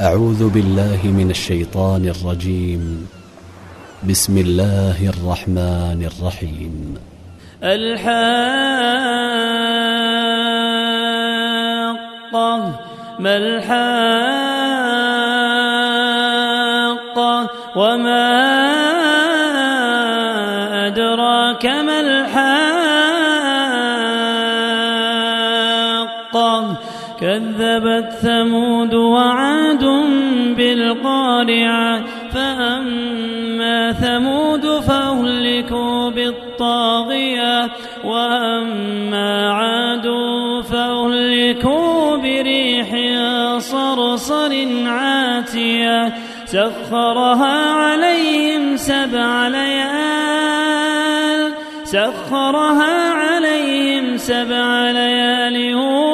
أعوذ بالله من الشيطان الرجيم. بسم الله الرحمن الرحيم. الحاقة ما الحاقة وما أدراك ما الحاقة. كذبت ثمود وعاد بالقارعة فأما ثمود فأهلكوا بالطاغية وأما عاد فأهلكوا بريح صرصر عاتية. سخرها عليهم سبع ليال سخرها عليهم سبع ليال.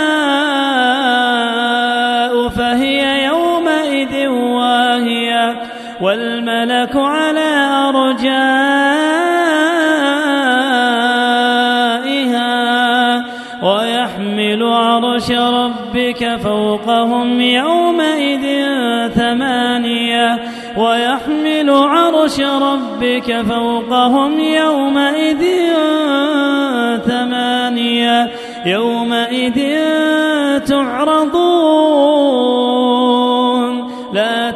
والملك على أرجائها ويحمل عرش ربك فوقهم يومئذ ثمانية ويحمل عرش ربك فوقهم يومئذ ثمانية يومئذ تعرضون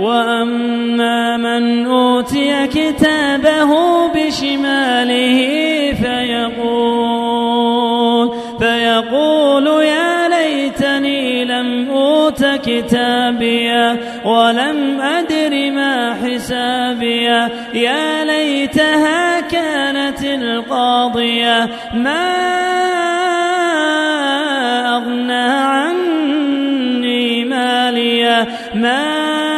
وأما من أوتي كتابه بشماله فيقول فيقول يا ليتني لم أوت كتابيا ولم أدر ما حسابيا يا ليتها كانت القاضية ما أغنى عني ماليا ما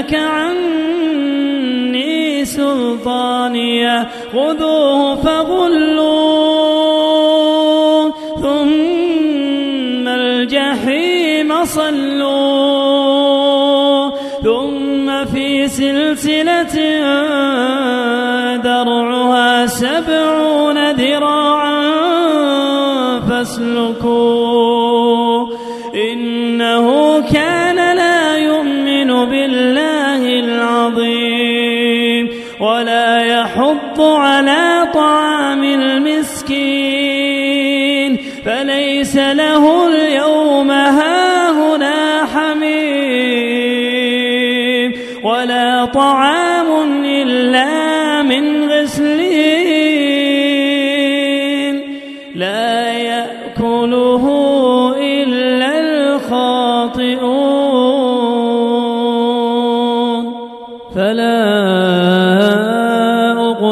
هلك عني سلطانية. خذوه فغلوه ثم الجحيم صلوه. ثم في سلسلة درعها سبعون ذراعا فاسلكوه. إنه كان بالله العظيم ولا يحض على طعام المسكين فليس له اليوم هاهنا حميم ولا طعام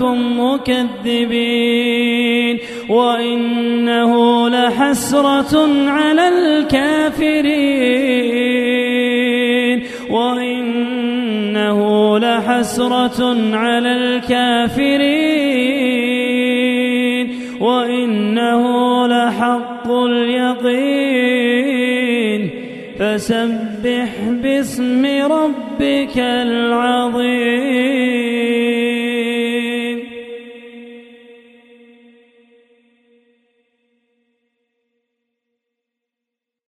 منكم مكذبين وإنه لحسرة على الكافرين وإنه لحسرة على الكافرين وإنه لحق اليقين فسبح باسم ربك العظيم